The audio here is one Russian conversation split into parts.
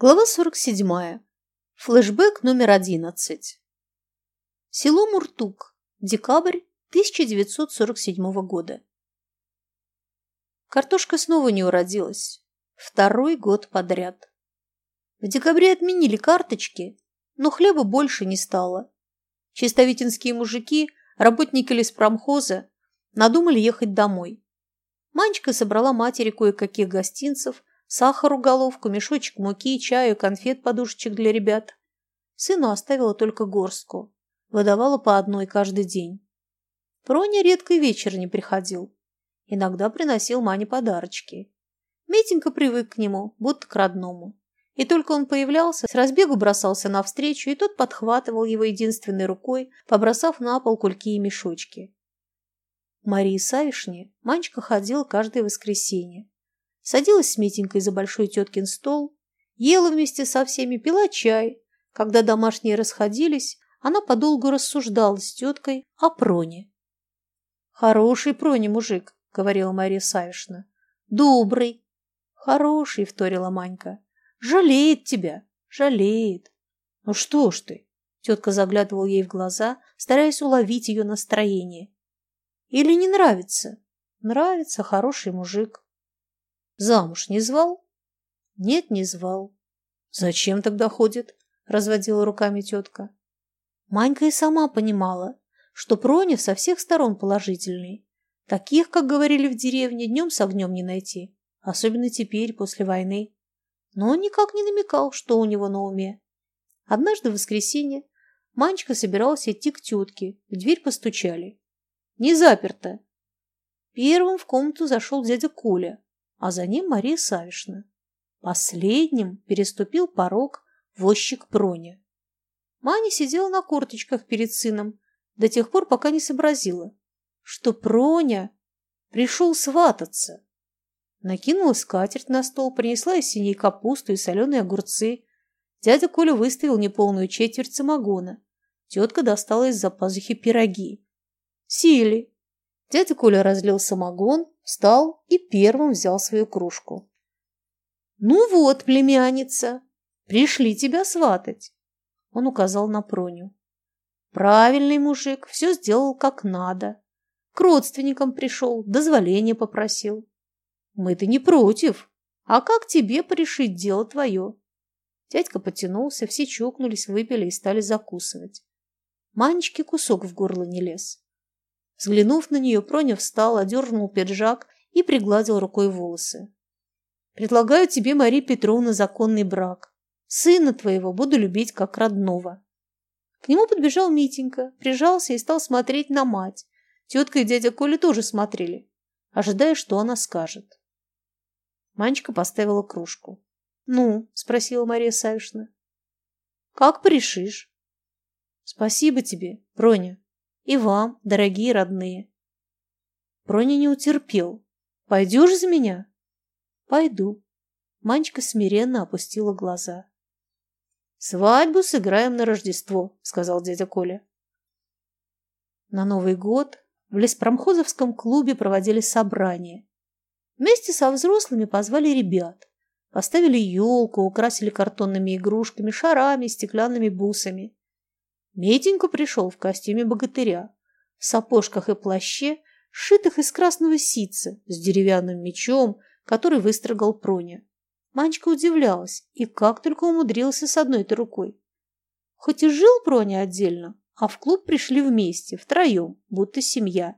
Глава 47. Флэшбэк номер 11. Село Муртук. Декабрь 1947 года. Картошка снова не уродилась. Второй год подряд. В декабре отменили карточки, но хлеба больше не стало. Чистовитинские мужики, работники леспромхоза, надумали ехать домой. Манечка собрала матери кое-каких гостинцев, Сахару головку, мешочек муки, чаю, конфет, подушечек для ребят. Сыну оставила только горстку. Выдавала по одной каждый день. Проня редко и вечер не приходил. Иногда приносил Мане подарочки. Митенька привык к нему, будто к родному. И только он появлялся, с разбегу бросался навстречу, и тот подхватывал его единственной рукой, побросав на пол кульки и мешочки. Марии Савишне Манечка ходила каждое воскресенье садилась с Митенькой за большой теткин стол, ела вместе со всеми, пила чай. Когда домашние расходились, она подолгу рассуждала с теткой о Проне. «Хороший Проне мужик», — говорила Мария Савишна. «Добрый». «Хороший», — вторила Манька. «Жалеет тебя, жалеет». «Ну что ж ты?» — тетка заглядывала ей в глаза, стараясь уловить ее настроение. «Или не нравится?» «Нравится, хороший мужик». Замуж не звал? Нет, не звал. Зачем тогда ходит? Разводила руками тетка. Манька и сама понимала, что Пронев со всех сторон положительный. Таких, как говорили в деревне, днем с огнем не найти. Особенно теперь, после войны. Но он никак не намекал, что у него на уме. Однажды в воскресенье Манечка собиралась идти к тетке. В дверь постучали. Не заперто. Первым в комнату зашел дядя Коля а за ним Мария Савишна. Последним переступил порог возчик Проня. Маня сидела на корточках перед сыном до тех пор, пока не сообразила, что Проня пришел свататься. Накинула скатерть на стол, принесла из синей капусту и соленые огурцы. Дядя Коля выставил неполную четверть самогона. Тетка достала из-за пазухи пироги. Сели. Дядя Коля разлил самогон, встал и первым взял свою кружку. «Ну вот, племянница, пришли тебя сватать!» Он указал на Проню. «Правильный мужик, все сделал как надо. К родственникам пришел, дозволение попросил. Мы-то не против. А как тебе порешить дело твое?» Дядька потянулся, все чокнулись, выпили и стали закусывать. Манечке кусок в горло не лез. Взглянув на нее, Проня встал, одернул пиджак и пригладил рукой волосы. «Предлагаю тебе, Мария Петровна, законный брак. Сына твоего буду любить как родного». К нему подбежал Митенька, прижался и стал смотреть на мать. Тетка и дядя Коля тоже смотрели, ожидая, что она скажет. Манечка поставила кружку. «Ну?» – спросила Мария Савишна. «Как порешишь?» «Спасибо тебе, Броня», и вам, дорогие родные. Проня не утерпел. Пойдешь за меня? Пойду. Манечка смиренно опустила глаза. Свадьбу сыграем на Рождество, сказал дядя Коля. На Новый год в леспромхозовском клубе проводили собрание. Вместе со взрослыми позвали ребят. Поставили елку, украсили картонными игрушками, шарами, стеклянными бусами. Митенька пришел в костюме богатыря, в сапожках и плаще, сшитых из красного ситца, с деревянным мечом, который выстрогал Проня. Манечка удивлялась, и как только умудрился с одной-то рукой. Хоть и жил Проня отдельно, а в клуб пришли вместе, втроем, будто семья.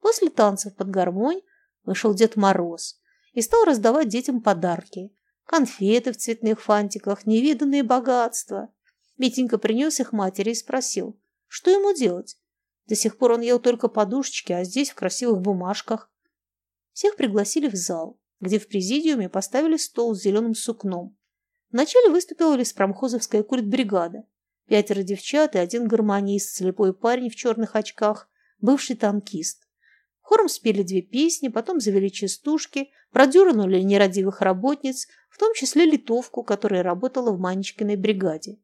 После танцев под гармонь вышел Дед Мороз и стал раздавать детям подарки. Конфеты в цветных фантиках, невиданные богатства. Митенька принес их матери и спросил, что ему делать. До сих пор он ел только подушечки, а здесь в красивых бумажках. Всех пригласили в зал, где в президиуме поставили стол с зеленым сукном. Вначале выступила леспромхозовская куртбригада. Пятеро девчат и один гармонист, слепой парень в черных очках, бывший танкист. Хором спели две песни, потом завели частушки, продернули нерадивых работниц, в том числе литовку, которая работала в Манечкиной бригаде.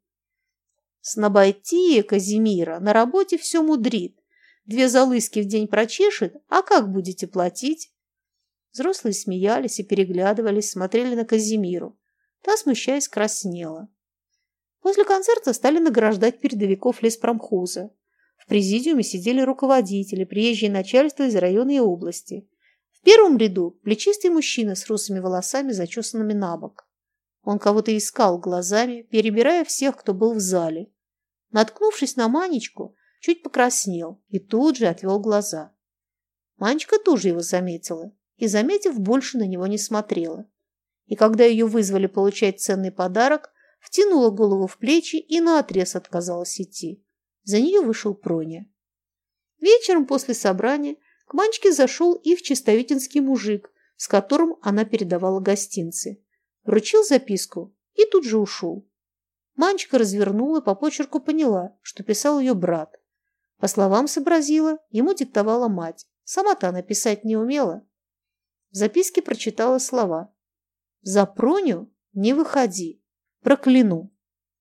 Снобайтия Казимира на работе все мудрит. Две залыски в день прочешет, а как будете платить? Взрослые смеялись и переглядывались, смотрели на Казимиру. Та, смущаясь, краснела. После концерта стали награждать передовиков леспромхоза. В президиуме сидели руководители, приезжие начальства из района и области. В первом ряду плечистый мужчина с русыми волосами, зачесанными на бок. Он кого-то искал глазами, перебирая всех, кто был в зале. Наткнувшись на Манечку, чуть покраснел и тут же отвел глаза. Манечка тоже его заметила и, заметив, больше на него не смотрела. И когда ее вызвали получать ценный подарок, втянула голову в плечи и наотрез отказалась идти. За нее вышел Проня. Вечером после собрания к Манечке зашел их чистовитинский мужик, с которым она передавала гостинцы. Вручил записку и тут же ушел. Манечка развернула, по почерку поняла, что писал ее брат. По словам сообразила, ему диктовала мать. Сама-то она писать не умела. В записке прочитала слова. «За Проню не выходи. Прокляну».